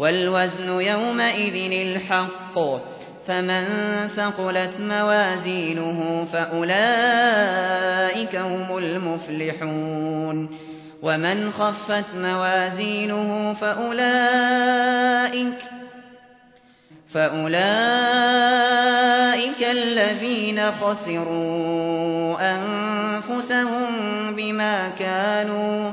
والوزن يومئذ الحق. فمن ثقلت موازينه فأولئك هم المفلحون. ومن خفت موازينه فأولئك فأولئك الذين خسروا أنفسهم بما كانوا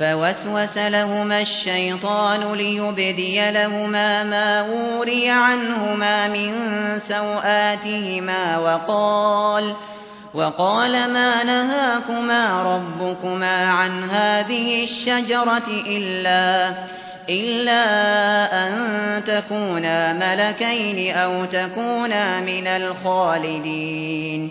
فوسوس لهما الشيطان ليبدي لهما ما وري عنهما من سوآتهما وقال وقال ما نهاكما ربكما عن هذه الشجرة إلا إلا أن تكونا ملكين أو تكونا من الخالدين.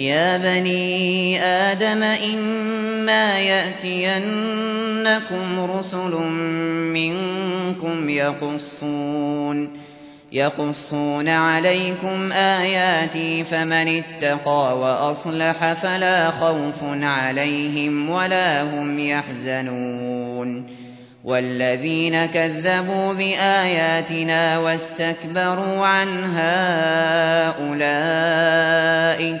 يا بني آدم إما يأتينكم رسل منكم يقصون يقصون عليكم آياتي فمن اتقى وأصلح فلا خوف عليهم ولا هم يحزنون والذين كذبوا بآياتنا واستكبروا عنها أولئك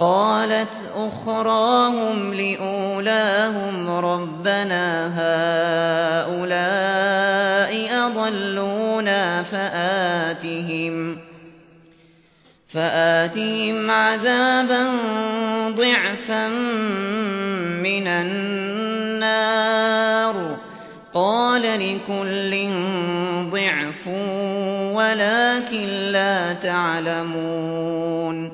قالت أخراهم لأولاهم ربنا هؤلاء أضلونا فآتهم فآتهم عذابا ضعفا من النار. قال لكل ضعف ولكن لا تعلمون.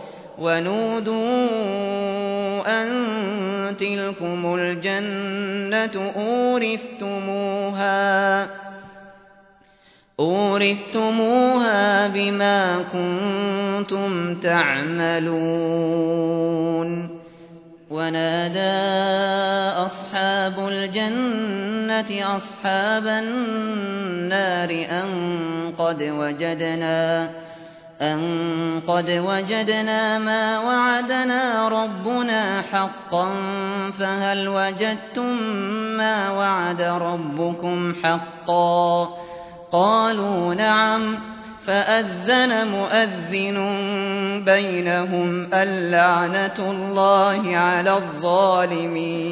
ونودوا أن تلكم الجنة أورثتموها أورثتموها بما كنتم تعملون ونادى أصحاب الجنة أصحاب النار أن قد وجدنا أن قد وجدنا ما وعدنا ربنا حقا فهل وجدتم ما وعد ربكم حقا قالوا نعم فأذن مؤذن بينهم اللعنة الله على الظالمين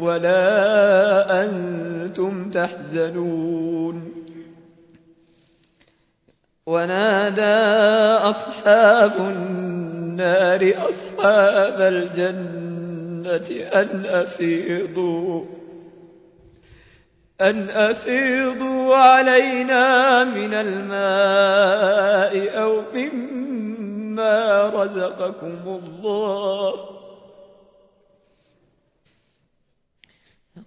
ولا أنتم تحزنون. ونادى أصحاب النار أصحاب الجنة أن أفيضوا أن أفيضوا علينا من الماء أو مما رزقكم الله.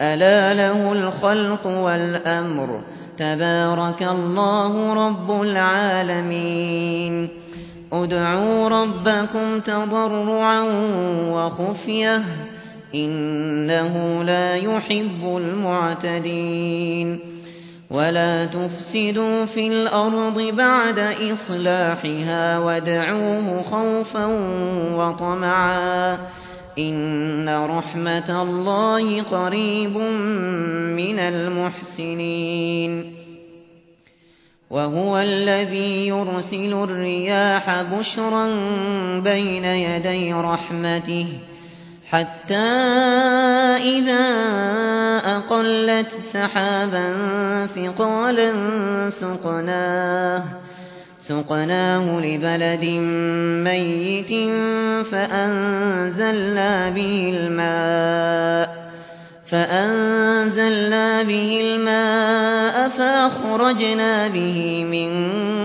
ألا له الخلق والأمر. تبارك الله رب العالمين. ادعوا ربكم تضرعا وخفية. إنه لا يحب المعتدين. ولا تفسدوا في الأرض بعد إصلاحها. ودعوه خوفا وطمعا. إن رحمة الله قريب من المحسنين وهو الذي يرسل الرياح بشرا بين يدي رحمته حتى إذا أقلت سحابا ثقالا سقناه سقناه لبلد ميت فأنزلنا به الماء فأنزلنا به الماء فأخرجنا به من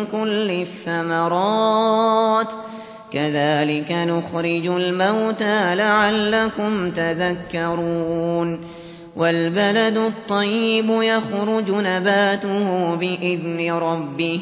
كل الثمرات كذلك نخرج الموتى لعلكم تذكرون والبلد الطيب يخرج نباته بإذن ربه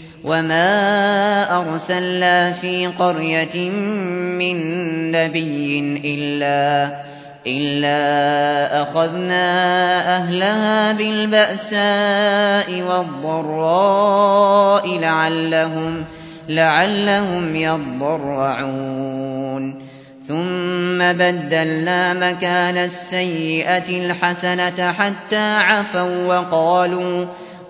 وما أرسلنا في قرية من نبي إلا إلا أخذنا أهلها بالبأساء والضراء لعلهم لعلهم يضرعون. ثم بدلنا مكان السيئة الحسنة حتى عفوا وقالوا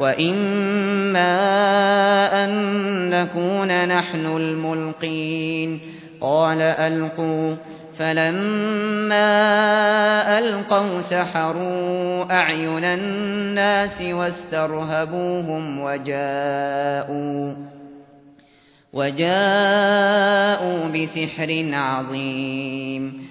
وإما أن نكون نحن الملقين قال ألقوا فَلَمَّا أَلْقَوْا سَحَرُوا أَعْيُنَ النَّاسِ وَاسْتَرْهَبُوهُمْ وَجَاءُوا وَجَاءُوا بِسِحْرٍ عَظِيمٍ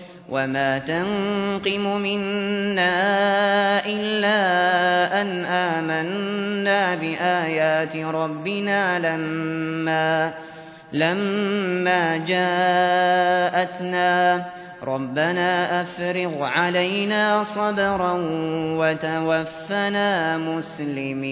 وما تنقم منا إلا أن آمنا بآيات ربنا لما لما جاءتنا رَبَّنَا أَفْرِغْ عَلَيْنَا صَبْرًا وَتَوَفَّنَا مُسْلِمِينَ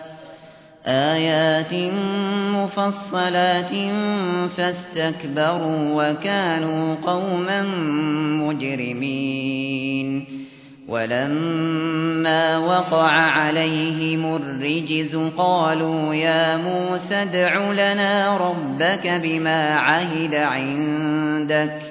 آيات مفصلات فاستكبروا وكانوا قوما مجرمين. ولما وقع عليهم الرجز قالوا يا موسى ادع لنا ربك بما عهد عندك.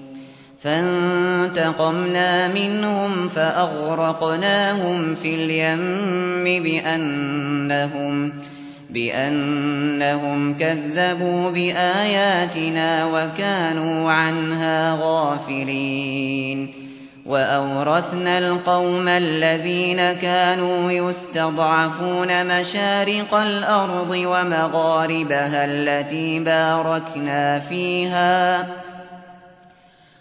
فانتقمنا منهم فأغرقناهم في اليم بأنهم بأنهم كذبوا بآياتنا وكانوا عنها غافلين. وأورثنا القوم الذين كانوا يستضعفون مشارق الأرض ومغاربها التي باركنا فيها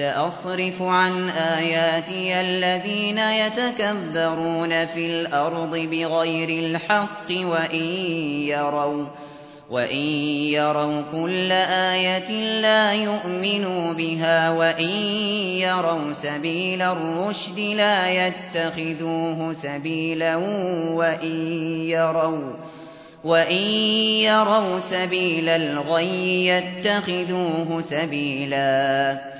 سأصرف عن آياتي الذين يتكبرون في الأرض بغير الحق وإن يروا وإن يروا كل آية لا يؤمنوا بها وإن يروا سبيل الرشد لا يتخذوه سبيلا وإن يروا وإن يروا سبيل الغي يتخذوه سبيلا.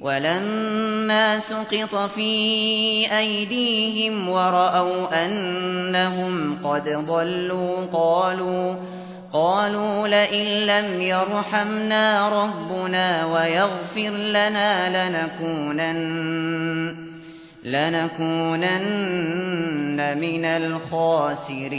ولما سقط في أيديهم ورأوا أنهم قد ضلوا قالوا قالوا لئن لم يرحمنا ربنا ويغفر لنا لنكونن لنكونن من الخاسرين.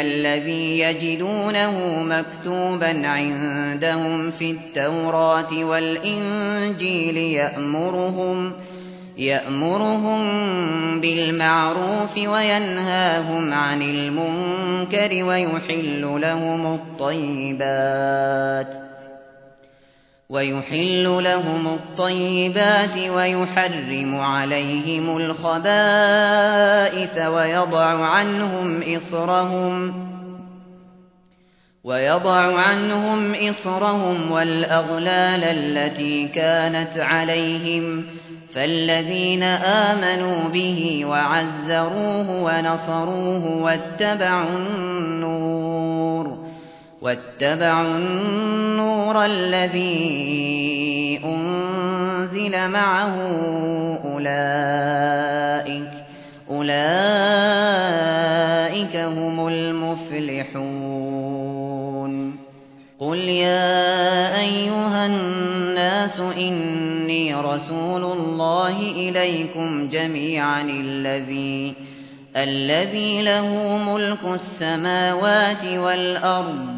الذي يجدونه مكتوبا عندهم في التوراة والإنجيل يأمرهم يأمرهم بالمعروف وينهاهم عن المنكر ويحل لهم الطيبات ويحل لهم الطيبات ويحرم عليهم الخبائث ويضع عنهم إصرهم ويضع عنهم إصرهم والأغلال التي كانت عليهم فالذين آمنوا به وعزروه ونصروه واتبعوا واتبعوا النور الذي أنزل معه أولئك أولئك هم المفلحون. قل يا أيها الناس إني رسول الله إليكم جميعا الذي الذي له ملك السماوات والأرض.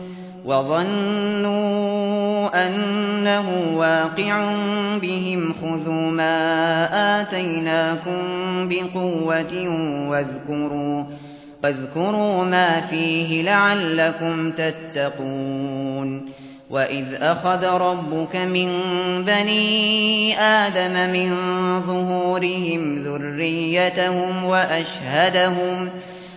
وظنوا أنه واقع بهم خذوا ما آتيناكم بقوة واذكروا واذكروا ما فيه لعلكم تتقون وإذ أخذ ربك من بني آدم من ظهورهم ذريتهم وأشهدهم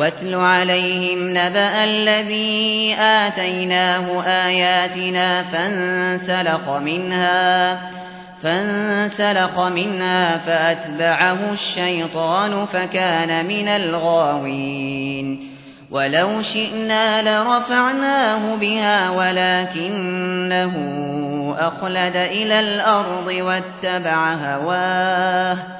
واتل عليهم نبأ الذي آتيناه آياتنا فانسلق منها فانسلق منها فأتبعه الشيطان فكان من الغاوين. ولو شئنا لرفعناه بها ولكنه أخلد إلى الأرض واتبع هواه.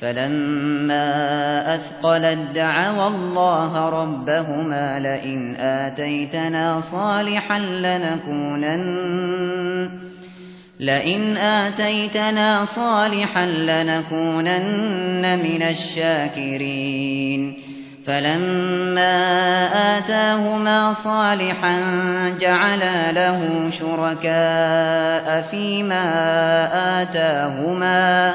فلما أثقلت دعوا الله ربهما لئن آتيتنا صالحا لنكونن لئن آتيتنا صالحا لنكونن من الشاكرين. فلما آتاهما صالحا جعلا له شركاء فيما آتاهما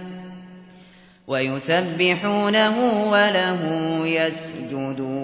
ويسبحونه وله يسجدون.